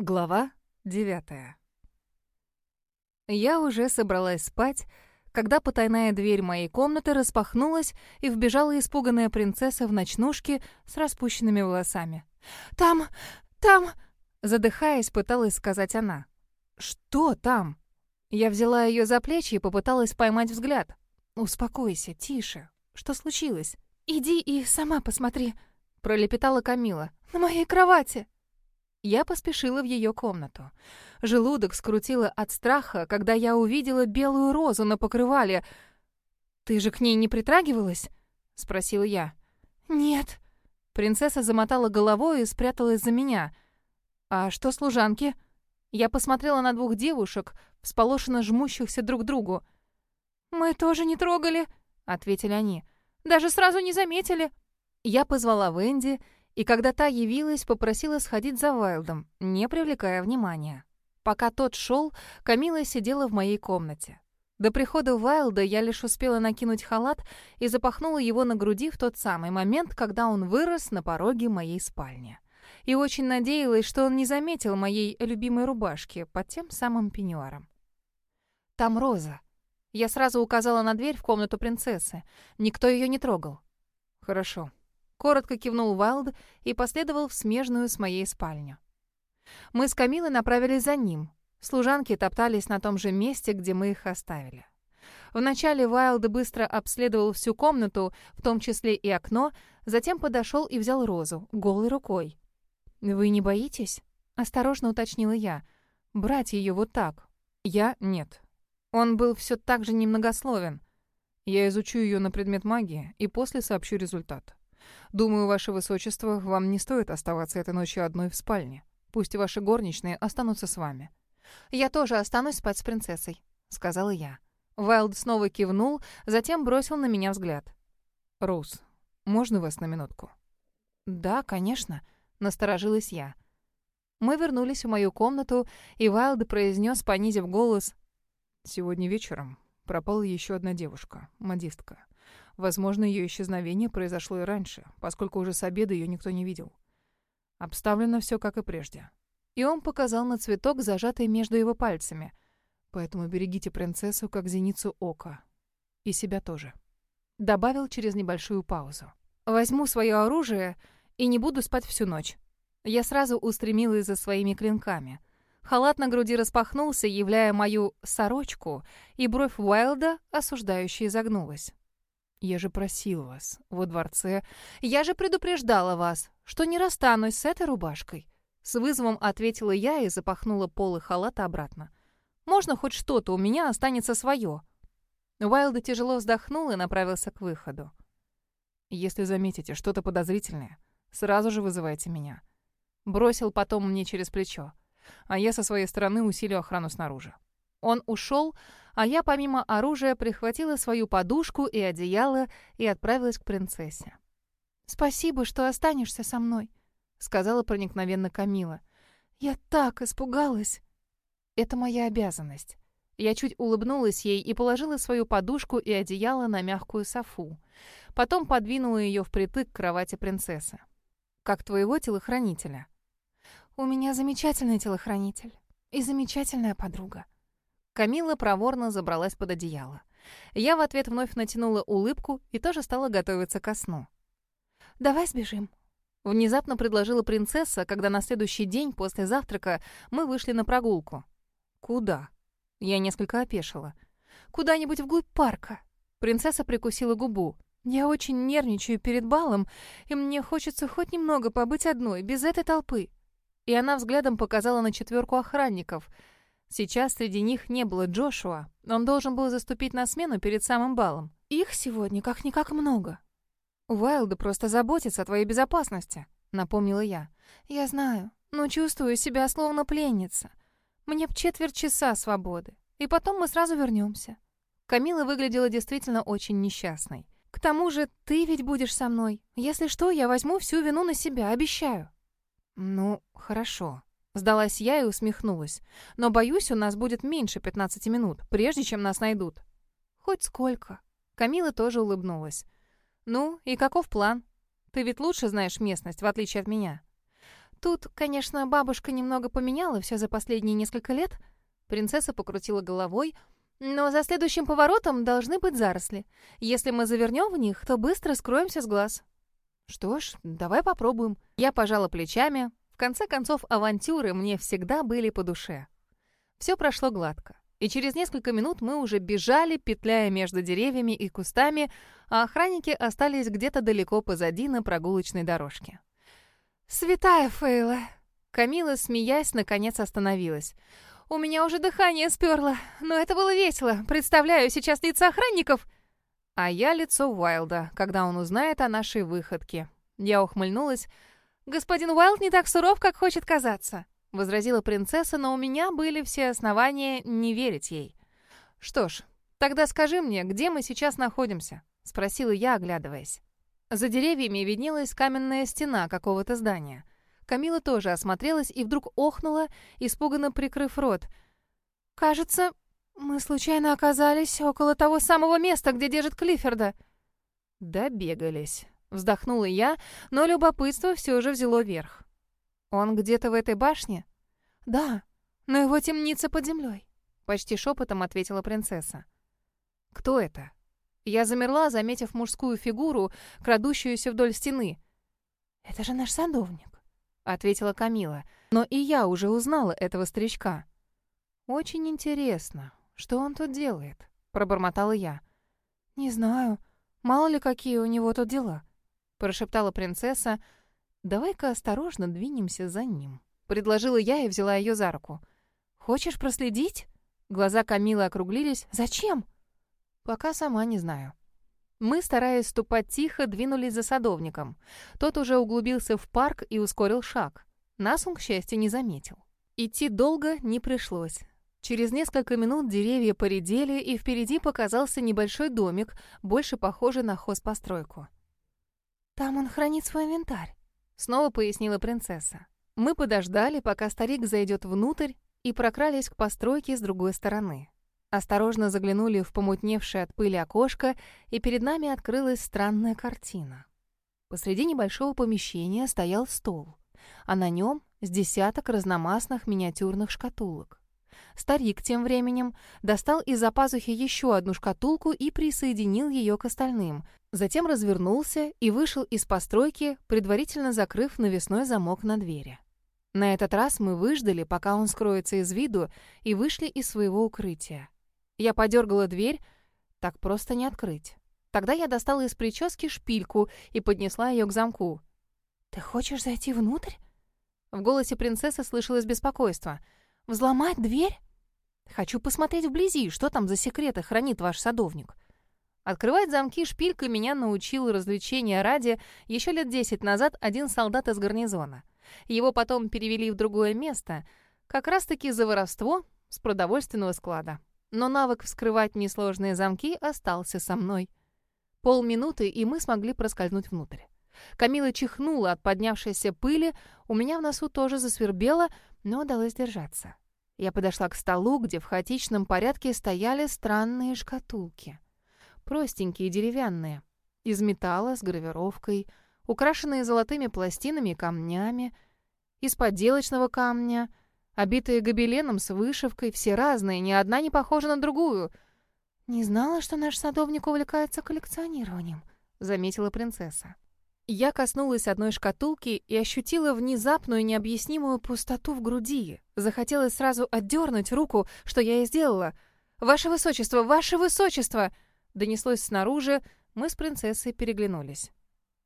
Глава девятая. Я уже собралась спать, когда потайная дверь моей комнаты распахнулась и вбежала испуганная принцесса в ночнушке с распущенными волосами. «Там! Там!» Задыхаясь, пыталась сказать она. «Что там?» Я взяла ее за плечи и попыталась поймать взгляд. «Успокойся, тише. Что случилось?» «Иди и сама посмотри», — пролепетала Камила. «На моей кровати!» Я поспешила в ее комнату. Желудок скрутило от страха, когда я увидела белую розу на покрывале. «Ты же к ней не притрагивалась?» — спросила я. «Нет». Принцесса замотала головой и спряталась за меня. «А что служанки?» Я посмотрела на двух девушек, всполошенно жмущихся друг к другу. «Мы тоже не трогали», — ответили они. «Даже сразу не заметили». Я позвала Венди, и когда та явилась, попросила сходить за Вайлдом, не привлекая внимания. Пока тот шел, Камила сидела в моей комнате. До прихода Вайлда я лишь успела накинуть халат и запахнула его на груди в тот самый момент, когда он вырос на пороге моей спальни. И очень надеялась, что он не заметил моей любимой рубашки под тем самым пеньюаром. «Там Роза». Я сразу указала на дверь в комнату принцессы. Никто ее не трогал. «Хорошо», Коротко кивнул Вайлд и последовал в смежную с моей спальню. Мы с Камилой направились за ним. Служанки топтались на том же месте, где мы их оставили. Вначале Вайлд быстро обследовал всю комнату, в том числе и окно, затем подошел и взял розу, голой рукой. «Вы не боитесь?» — осторожно уточнила я. «Брать ее вот так?» «Я — нет». Он был все так же немногословен. Я изучу ее на предмет магии и после сообщу результат. Думаю, ваше высочество, вам не стоит оставаться этой ночью одной в спальне. Пусть ваши горничные останутся с вами». «Я тоже останусь спать с принцессой», — сказала я. Вайлд снова кивнул, затем бросил на меня взгляд. «Роуз, можно вас на минутку?» «Да, конечно», — насторожилась я. Мы вернулись в мою комнату, и Вайлд произнес, понизив голос, «Сегодня вечером пропала еще одна девушка, модистка. Возможно, ее исчезновение произошло и раньше, поскольку уже с обеда ее никто не видел. Обставлено все как и прежде. И он показал на цветок, зажатый между его пальцами. Поэтому берегите принцессу, как зеницу ока. И себя тоже. Добавил через небольшую паузу. Возьму свое оружие и не буду спать всю ночь. Я сразу устремилась за своими клинками. Халат на груди распахнулся, являя мою сорочку, и бровь Уайлда осуждающе изогнулась. Я же просил вас во дворце. Я же предупреждала вас, что не расстанусь с этой рубашкой. С вызовом ответила я и запахнула полы халата обратно. Можно хоть что-то, у меня останется свое. Уайлда тяжело вздохнул и направился к выходу. Если заметите что-то подозрительное, сразу же вызывайте меня. Бросил потом мне через плечо. А я со своей стороны усилю охрану снаружи. Он ушел, а я помимо оружия прихватила свою подушку и одеяло и отправилась к принцессе. «Спасибо, что останешься со мной», — сказала проникновенно Камила. «Я так испугалась». «Это моя обязанность». Я чуть улыбнулась ей и положила свою подушку и одеяло на мягкую софу. Потом подвинула ее впритык к кровати принцессы. «Как твоего телохранителя?» «У меня замечательный телохранитель и замечательная подруга», Камила проворно забралась под одеяло. Я в ответ вновь натянула улыбку и тоже стала готовиться ко сну. «Давай сбежим», — внезапно предложила принцесса, когда на следующий день после завтрака мы вышли на прогулку. «Куда?» Я несколько опешила. «Куда-нибудь вглубь парка». Принцесса прикусила губу. «Я очень нервничаю перед балом, и мне хочется хоть немного побыть одной, без этой толпы». И она взглядом показала на четверку охранников — Сейчас среди них не было Джошуа. Он должен был заступить на смену перед самым балом. Их сегодня как-никак много. Уайлды просто заботится о твоей безопасности, напомнила я. Я знаю, но чувствую себя словно пленница. Мне б четверть часа свободы, и потом мы сразу вернемся. Камила выглядела действительно очень несчастной. К тому же ты ведь будешь со мной. Если что, я возьму всю вину на себя, обещаю. Ну, хорошо, Сдалась я и усмехнулась. Но, боюсь, у нас будет меньше 15 минут, прежде чем нас найдут. Хоть сколько. Камила тоже улыбнулась. Ну, и каков план? Ты ведь лучше знаешь местность, в отличие от меня. Тут, конечно, бабушка немного поменяла все за последние несколько лет. Принцесса покрутила головой, но за следующим поворотом должны быть заросли. Если мы завернем в них, то быстро скроемся с глаз. Что ж, давай попробуем. Я пожала плечами. Конце концов, авантюры мне всегда были по душе. Все прошло гладко. И через несколько минут мы уже бежали, петляя между деревьями и кустами, а охранники остались где-то далеко позади на прогулочной дорожке. «Святая Фейла!» Камила, смеясь, наконец остановилась. «У меня уже дыхание сперло, но это было весело. Представляю сейчас лица охранников!» А я лицо Уайлда, когда он узнает о нашей выходке. Я ухмыльнулась. «Господин Уайлд не так суров, как хочет казаться», — возразила принцесса, но у меня были все основания не верить ей. «Что ж, тогда скажи мне, где мы сейчас находимся?» — спросила я, оглядываясь. За деревьями виднелась каменная стена какого-то здания. Камила тоже осмотрелась и вдруг охнула, испуганно прикрыв рот. «Кажется, мы случайно оказались около того самого места, где держит Клиффорда». «Добегались», — вздохнула я, но любопытство все же взяло верх. «Он где-то в этой башне?» «Да, но его темница под землей», — почти шепотом ответила принцесса. «Кто это?» Я замерла, заметив мужскую фигуру, крадущуюся вдоль стены. «Это же наш садовник», — ответила Камила. Но и я уже узнала этого старичка. «Очень интересно, что он тут делает?» — пробормотала я. «Не знаю. Мало ли, какие у него тут дела», — прошептала принцесса. «Давай-ка осторожно двинемся за ним», — предложила я и взяла ее за руку. «Хочешь проследить?» Глаза Камилы округлились. «Зачем?» Пока сама не знаю. Мы, стараясь ступать тихо, двинулись за садовником. Тот уже углубился в парк и ускорил шаг. Нас он, к счастью, не заметил. Идти долго не пришлось. Через несколько минут деревья поредели, и впереди показался небольшой домик, больше похожий на хозпостройку. «Там он хранит свой инвентарь», — снова пояснила принцесса. Мы подождали, пока старик зайдет внутрь, и прокрались к постройке с другой стороны. Осторожно заглянули в помутневшее от пыли окошко, и перед нами открылась странная картина. Посреди небольшого помещения стоял стол, а на нем с десяток разномастных миниатюрных шкатулок. Старик тем временем достал из-за пазухи еще одну шкатулку и присоединил ее к остальным, затем развернулся и вышел из постройки, предварительно закрыв навесной замок на двери. На этот раз мы выждали, пока он скроется из виду, и вышли из своего укрытия. Я подергала дверь. Так просто не открыть. Тогда я достала из прически шпильку и поднесла ее к замку. «Ты хочешь зайти внутрь?» В голосе принцессы слышалось беспокойство. «Взломать дверь?» «Хочу посмотреть вблизи, что там за секреты хранит ваш садовник». Открывать замки шпилькой меня научил развлечения ради еще лет десять назад один солдат из гарнизона. Его потом перевели в другое место, как раз-таки за воровство с продовольственного склада но навык вскрывать несложные замки остался со мной. Полминуты, и мы смогли проскользнуть внутрь. Камила чихнула от поднявшейся пыли, у меня в носу тоже засвербело, но удалось держаться. Я подошла к столу, где в хаотичном порядке стояли странные шкатулки. Простенькие, деревянные, из металла с гравировкой, украшенные золотыми пластинами и камнями, из подделочного камня — Обитые гобеленом с вышивкой, все разные, ни одна не похожа на другую. «Не знала, что наш садовник увлекается коллекционированием», — заметила принцесса. Я коснулась одной шкатулки и ощутила внезапную необъяснимую пустоту в груди. Захотелось сразу отдернуть руку, что я и сделала. «Ваше высочество! Ваше высочество!» Донеслось снаружи, мы с принцессой переглянулись.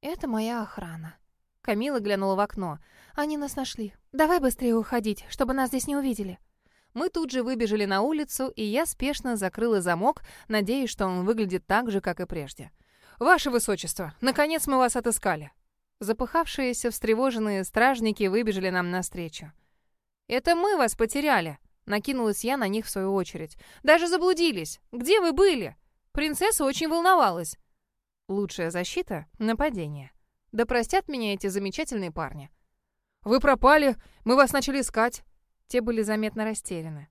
«Это моя охрана», Камила глянула в окно. «Они нас нашли. Давай быстрее уходить, чтобы нас здесь не увидели». Мы тут же выбежали на улицу, и я спешно закрыла замок, надеясь, что он выглядит так же, как и прежде. «Ваше высочество, наконец мы вас отыскали!» Запыхавшиеся, встревоженные стражники выбежали нам навстречу. «Это мы вас потеряли!» Накинулась я на них в свою очередь. «Даже заблудились! Где вы были?» Принцесса очень волновалась. Лучшая защита — нападение. Да простят меня эти замечательные парни. «Вы пропали! Мы вас начали искать!» Те были заметно растеряны.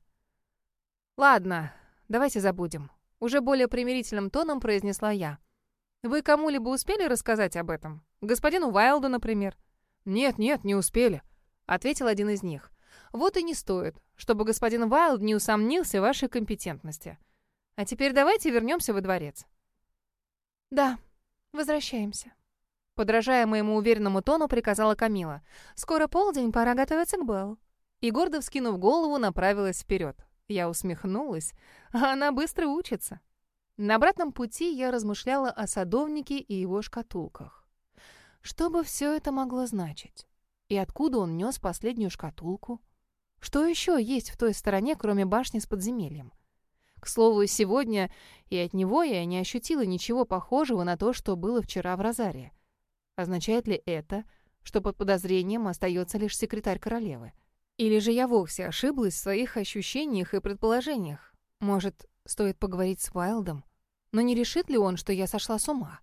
«Ладно, давайте забудем», — уже более примирительным тоном произнесла я. «Вы кому-либо успели рассказать об этом? Господину Уайлду, например?» «Нет, нет, не успели», — ответил один из них. «Вот и не стоит, чтобы господин Вайлд не усомнился в вашей компетентности. А теперь давайте вернемся во дворец». «Да, возвращаемся», — подражая моему уверенному тону, приказала Камила. «Скоро полдень, пора готовиться к балу». И гордо вскинув голову, направилась вперед. Я усмехнулась, а она быстро учится. На обратном пути я размышляла о садовнике и его шкатулках. Что бы все это могло значить? И откуда он нес последнюю шкатулку? Что еще есть в той стороне, кроме башни с подземельем? К слову, сегодня и от него я не ощутила ничего похожего на то, что было вчера в Розаре. Означает ли это, что под подозрением остается лишь секретарь королевы? Или же я вовсе ошиблась в своих ощущениях и предположениях? Может, стоит поговорить с Уайлдом? Но не решит ли он, что я сошла с ума?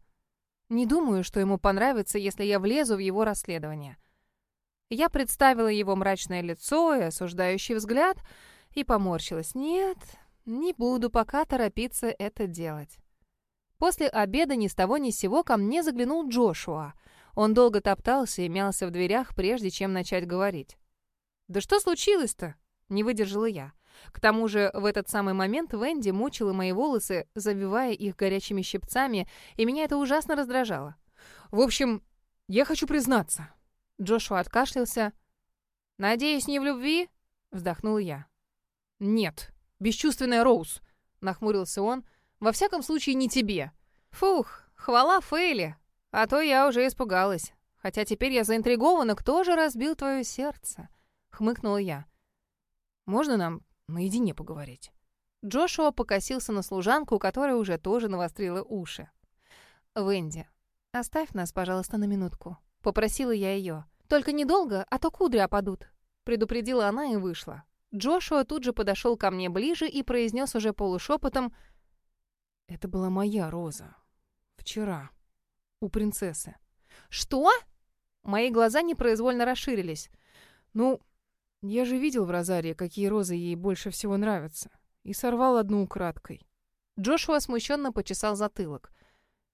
Не думаю, что ему понравится, если я влезу в его расследование. Я представила его мрачное лицо и осуждающий взгляд и поморщилась. Нет, не буду пока торопиться это делать. После обеда ни с того ни с сего ко мне заглянул Джошуа. Он долго топтался и мялся в дверях, прежде чем начать говорить. «Да что случилось-то?» — не выдержала я. К тому же в этот самый момент Венди мучила мои волосы, завивая их горячими щипцами, и меня это ужасно раздражало. «В общем, я хочу признаться». Джошуа откашлялся. «Надеюсь, не в любви?» — вздохнул я. «Нет, бесчувственная Роуз», — нахмурился он. «Во всяком случае, не тебе». «Фух, хвала Фейли, а то я уже испугалась. Хотя теперь я заинтригована, кто же разбил твое сердце?» — хмыкнула я. «Можно нам наедине поговорить?» Джошуа покосился на служанку, которая уже тоже навострила уши. «Венди, оставь нас, пожалуйста, на минутку», — попросила я ее. «Только недолго, а то кудри опадут», — предупредила она и вышла. Джошуа тут же подошел ко мне ближе и произнес уже полушепотом «Это была моя роза. Вчера. У принцессы». «Что?» Мои глаза непроизвольно расширились. «Ну, я же видел в Розарии, какие розы ей больше всего нравятся, и сорвал одну украдкой. Джошуа смущенно почесал затылок.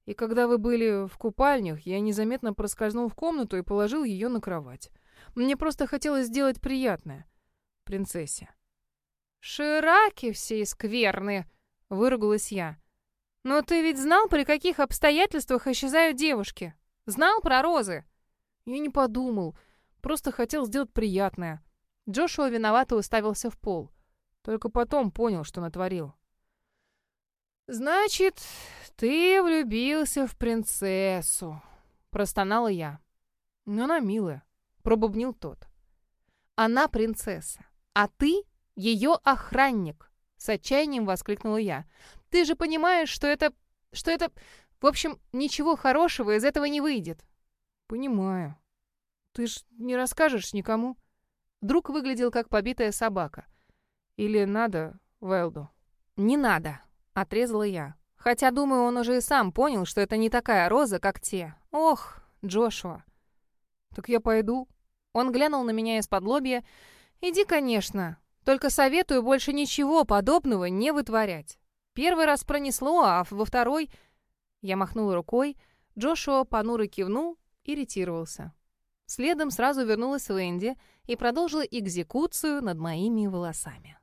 И когда вы были в купальнях, я незаметно проскользнул в комнату и положил ее на кровать. Мне просто хотелось сделать приятное. Принцессе. «Шираки все скверные!» — выругалась я. «Но ты ведь знал, при каких обстоятельствах исчезают девушки? Знал про розы?» Я не подумал. Просто хотел сделать приятное. Джошуа виновато уставился в пол. Только потом понял, что натворил. «Значит, ты влюбился в принцессу», — простонала я. «Но она милая», — пробубнил тот. «Она принцесса, а ты ее охранник», — с отчаянием воскликнула я. «Ты же понимаешь, что это... что это... В общем, ничего хорошего из этого не выйдет». «Понимаю. Ты ж не расскажешь никому?» Друг выглядел как побитая собака. Или надо Вэлду? «Не надо», — отрезала я. Хотя, думаю, он уже и сам понял, что это не такая роза, как те. Ох, Джошуа. «Так я пойду». Он глянул на меня из-под лобья. «Иди, конечно. Только советую больше ничего подобного не вытворять. Первый раз пронесло, а во второй...» Я махнул рукой. Джошуа понуро кивнул и ретировался. Следом сразу вернулась Венди и продолжила экзекуцию над моими волосами.